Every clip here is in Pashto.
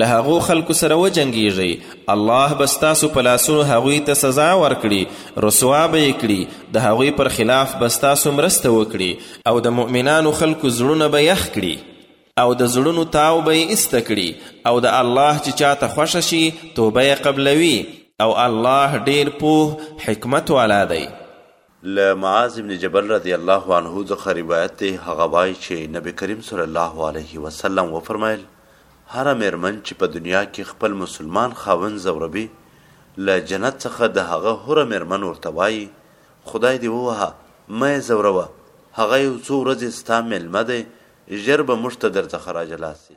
له هغو خلکو سره وجنګیږئ الله به ستاسو په لاسونو هغوی ته سزا ورکړي رسوا به یې کړي د هغوی پر خلاف به ستاسو مرسته وکړي او د مؤمنانو خلکو زړونه به یخ کړي او د زړونو تاو به یې ایسته کړي او د الله چې چاته خوښه شي توبه یې قبلوي او الله ډیر پوه حکمت والا دی له معاذ بن جبل رضی الله عنه څخه روایت دی هغه وایي چې نبی کریم صلی الله علیه وسلم وفرمایل هره میرمن چې په دنیا کې خپل مسلمان خاوند ځوروي له جنت څخه د هغه هره میرمن ورته وایي خدای دې ووهه مه یې ځوروه هغه یو څو ورځې ستا میلمه دی ژر به موږ ته درڅخه راجلا سي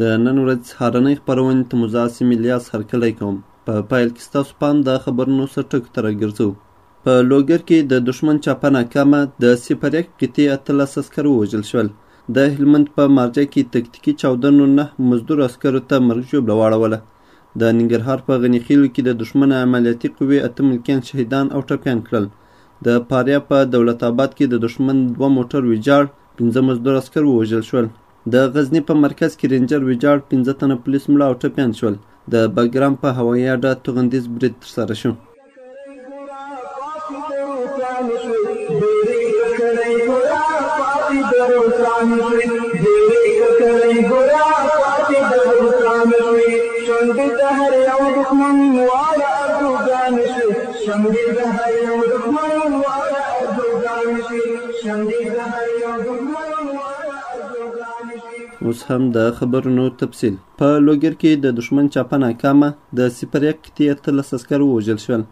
د نن ورځ سهارنۍ خپرونې ته مو زاسې ملیاس هرکلی کوم په پایل کې ستاسو پام د خبرونو سرټکو ته راګرځو په لوګر کې د دښمن چاپه ناکامه د سپریک قطعې اتلس عسکر ووژل شول د هلمند په مارجه کې تکتیکي چاودنو نه مزدور عسکرو ته مرګ ژوبله واړوله د ننګرهار په غني خیلو کې د دښمن عملیاتي قوې اته ملکیان شهیدان او ټپیان کړل د فاریاب په دولت آباد کې د دښمن دوه موټر ویجاړ پنځه مزدور عسکر ووژل شول د غزني په مرکز کې رینجر ویجاړ پنځه تنه پولیس مړه او ټپیان شول د بګرام په هوایي اډه توغندیز برید ترسره شو شونډې د هر یو دښمن واړه اردوګان شي شونډې د هر یو دښمن واړه اردوګان شي شونډې د هر یو دښمن اوس هم د خبرونو تفصیل په لوګر کې د دښمن چاپه ناکامه د سپریک قطعې اتلس عسکر ووژل شول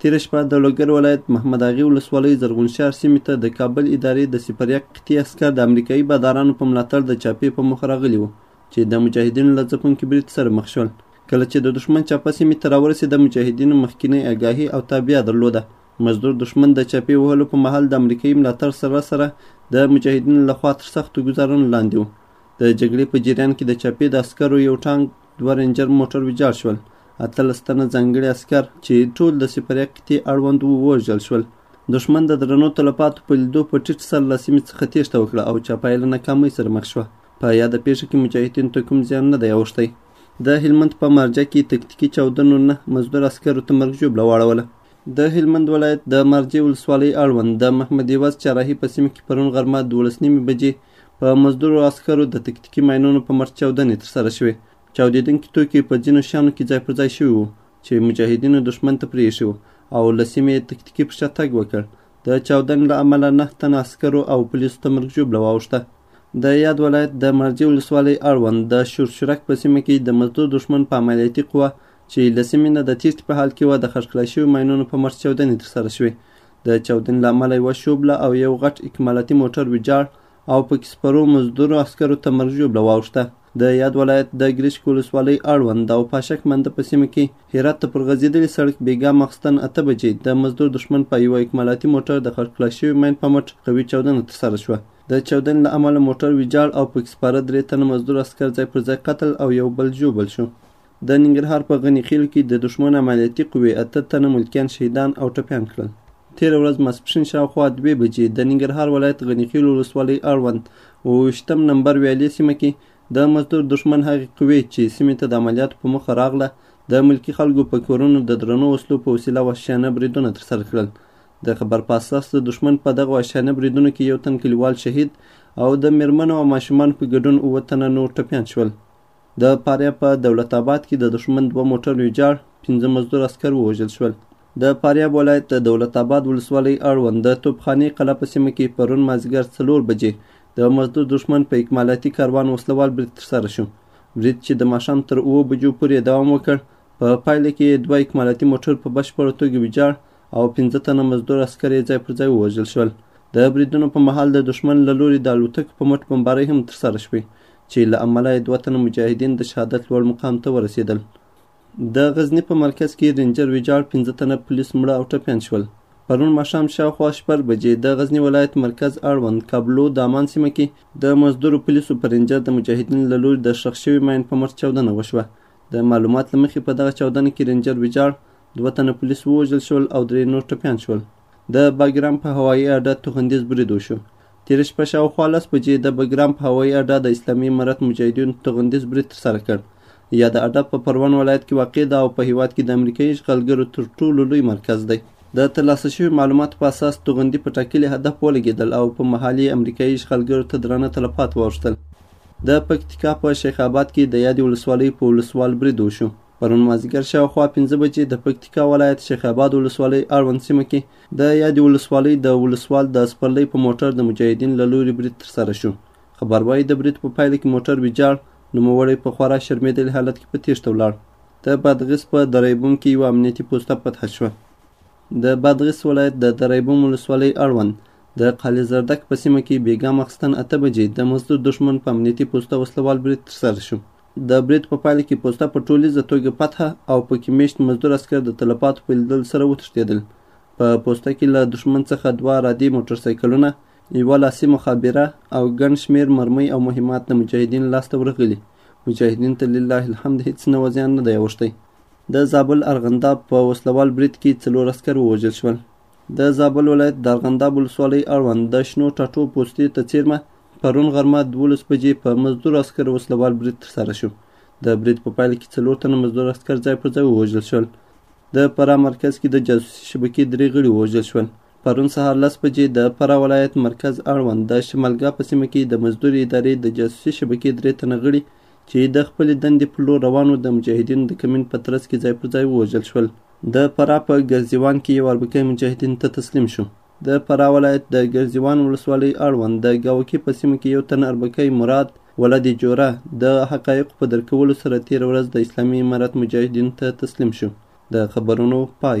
تېره شپه د لوګر ولایت محمد اغې ولسوالۍ زرغونشار سیمې ته د کابل ادارې د سپریک قطعې عسکر د امریکایي بادارانو په ملاتړ د چاپې په موخه راغلي وو چې د مجاهدینو له ځپونکي برید سره مخ شول کله چې د دښمن چاپه سیمې ته راورسېده مجاهدینو مخکینۍ اګاهي او تابیا درلوده مزدور دښمن د چپې وهلو په مهال د امریکايي ملاتړ سره سره د مجاهدینو له خوا تر سختو ګوزارونو لاندې و. د جګړې په جریان کې د چپې د عسکرو یو ټانک، دوه رینجر موټر ویجاړ شول، اتلس تنه ځانګړي عسکر چې ټول د سپریه قطعې اړوند وو ووژل شول. دښمن د درنو تلفاتو په لیدو په ټیټ سر له سیمې څخه تېښته وکړه او چپه یې له ناکامۍ سره مخ شوه. په یاده پېښه کې مجاهدینو ته کوم زیان نه دی اوښتی. د هلمند په مارجه کې تکتیکي چاودنو نه مزدور عسکرو ته مرګ ژوبله واړوله. د هلمند ولایت د مارجې ولسوالۍ اړوند د محمد یوز چاراهي په سیمه کې پرون غرمه دولس نیمې بجې په مزدورو عسکرو د تکتیکي ماینونو په مټ چاودنې ترسره شوې. چاودېدونکي توکي په ځینو شیانو کې ځای پر ځای شوي وو چې مجاهدینو دښمن ته پرې ایښي وو او له سیمې یې تکتیکي پر شاتګ وکړ. د چاودنې له امله نهه تنه عسکرو او پولیسو ته مرګ ژوبله واوښته. د یاد ولایت د مارجې ولسوالۍ اړوند د شورشورک په سیمه کې د مزدور دښمن په عملیاتي قوه چې له سیمې نه د تیښتې په حال کې وه د خښ کړای شویو ماینونو په مټ چاودنې ترسره شوې د چاودنې له امله یوه شوبله او یو غټ اکمالاتي موټر ویجاړ او پکې سپرو مزدورو عسکرو ته مرګ ژوبله واوښته د یاد ولایت د ګریشک ولسوالۍ اړوند او پاشک منده په سیمه کې هرات ته پر غځېدلي سړک بیګا ماخستن اته بجې د مزدور دښمن په یوه اکمالاتي موټر د خښ کړای شوي مین په مټ قوي چاودنه ترسره شوه د چاودنې له امله موټر ویجاړ او پکې سپاره درې تنه مزدور عسکر ځای پر ځای قتل او یو بل ژوبل شو د ننګرهار په غني خیل کې د دښمن عملیاتي قوې اته تنه ملکیان شهیدان او ټپیان کړل. تېره ورځ ماسپښین شاوخوا دوې بجې د ننګرهار ولایت غني خیل ولسوالۍ اړوند اووه ویشتم نمبر ویالې سیمه کې د مزدور دښمن هغې قوې چې سیمې ته د عملیاتو په موخه راغله د ملکي خلکو په کورونو د درنو وسلو په وسیله وحشیانه بریدونه ترسره کړل د خبر په اساس د دښمن په دغه وحشیانه بریدونو کې یو تن کلیوال شهید او د میرمنو او ماشومانو په ګډون اووه تنه نور ټپیان شول د فاریاب په دولت آباد کې د دښمن دوه موټر ویجاړ، پنځه مزدور عسکر ووژل شول. د فاریاب ولایت د دولت آباد ولسوالۍ اړوند د توپخانې قلعه په سیمه کې پرون مازیګر څلور بجې د مزدور دښمن په اکمالاتي کاروان وسلوال برید ترسره شو. برید چې د ماښام تر اوو بجو پورې دوام وکړ، په پایله کې یې دوه اکمالاتي موټر په بشپړه توګه ویجاړ او پنځه تنه مزدور عسکر یې ځای پر ځای ووژل شول. د بریدونو په مهال د دښمن له لوري د الوتکو په مټ بمبارۍ هم ترسره شوې چي له امله يې دوه تنه مجاهدين د شهادت لوړ مقام ته ورسېدل. د غزني په مرکز کې رینجر ویجاړ پنځه تنه پولیس مړه او ټپیان شول. پرون ماښام شاوخوا شپږ بجې د غزني ولایت مرکز اړوند کابلو دامان سیمه کې د مزدورو پولیسو په رینجر د مجاهدینو له لوري د ښخ شوي ماین په مټ چاودنه وشوه. د معلومات له مخې په دغه چاودنه کې رینجر ویجاړ دوه تنه پولیس ووژل شول او درې نور ټپیان شول. د بګرام په هوایي اډه توغندیز برید وشو تېره شپه شاوخوا لس بجې د بګرام په هوایي اډه د اسلامي امارت مجاهدینو توغندیز برید ترسره کړ یاده اډه په پروان ولایت کې واقع ده او په هیواد کې د امریکایي اشغالګرو تر ټولو لوی مرکز دی د ترلاسه شوي معلوماتو په اساس توغندي په ټاکلي هدف ولګېدل او په محل یې امریکایي اشغالګرو ته درانه تلفات واوښتل د پکتیکا په شیخ آباد کې د یادې ولسوالۍ په ولسوال برید وشو پرون مازیګر شاوخوا پنځه بجې د پکتیکا ولایت شیخ اباد ولسوالۍ اړوند سیمه کې د یادې ولسوالۍ د ولسوال د سپرلۍ په موټر د مجاهدین له لوري برید ترسره شو خبر وايي د برید په پایله کې موټر ویجاړ نوموړی په خورا شرمېدلي حالت کې په تیښته ولاړ د بادغیس په دریبوم کې یوه امنیتي پوسته فتح شوه د بادغیس ولایت د دریبوم ولسوالۍ اړوند د قالي زردک په سیمه کې بېګا ماخستن اته بجې د مزدور دښمن په امنیتي پوسته وسلوال برید ترسره شو د برید په پایله کې پوسته په ټولیزه توګه فتحه او په کې میشت مزدور عسکر د تلفاتو په لیدل سره وتښتېدل. په پوسته کې له دښمن څخه دوه رادې موټرسایکلونه، یوه لاسي مخابره او ګڼ شمېر مرمۍ او مهمات د مجاهدینو لاسته ورغلي. مجاهدین ته لله الحمد هیڅ نوع زیان نه دی اوښتی. د زابل ارغنداب په وسلوال برید کې څلور عسکر ووژل شول. د زابل ولایت دارغنداب ولسوالۍ اړوند د شنو ټاټو پوستې ته څیرمه پرون غرمه دولس بجې په مزدور عسکر وسلوال برید ترسره شو د برید په پایله کې څلور تنه مزدور عسکر ځای پر ځای ووژل شول د فراه مرکز کې د جاسوسي شبکې درې غړي ووژل شول پرون سهار لس بجې د فراه ولایت مرکز اړوند د شمالګا په سیمه کې د مزدور ادارې د جاسوسي شبکې درې تنه غړي چې د خپلې دندې پر لور روانو د مجاهدینو د کمین په ترڅ کې ځای پر ځای ووژل شول د فراه په ګرزیوان کې یو اربکی مجاهدینو ته تسلیم شو. د فراه ولایت د ګرزیوان ولسوالۍ اړوند د ګاوکي په سیمه کې یو تن اربکی مراد ولد جوره د حقایقو په درک کولو سره تېره ورځ د اسلامي امارت مجاهدینو ته تسلیم شو. د خبرونو پای.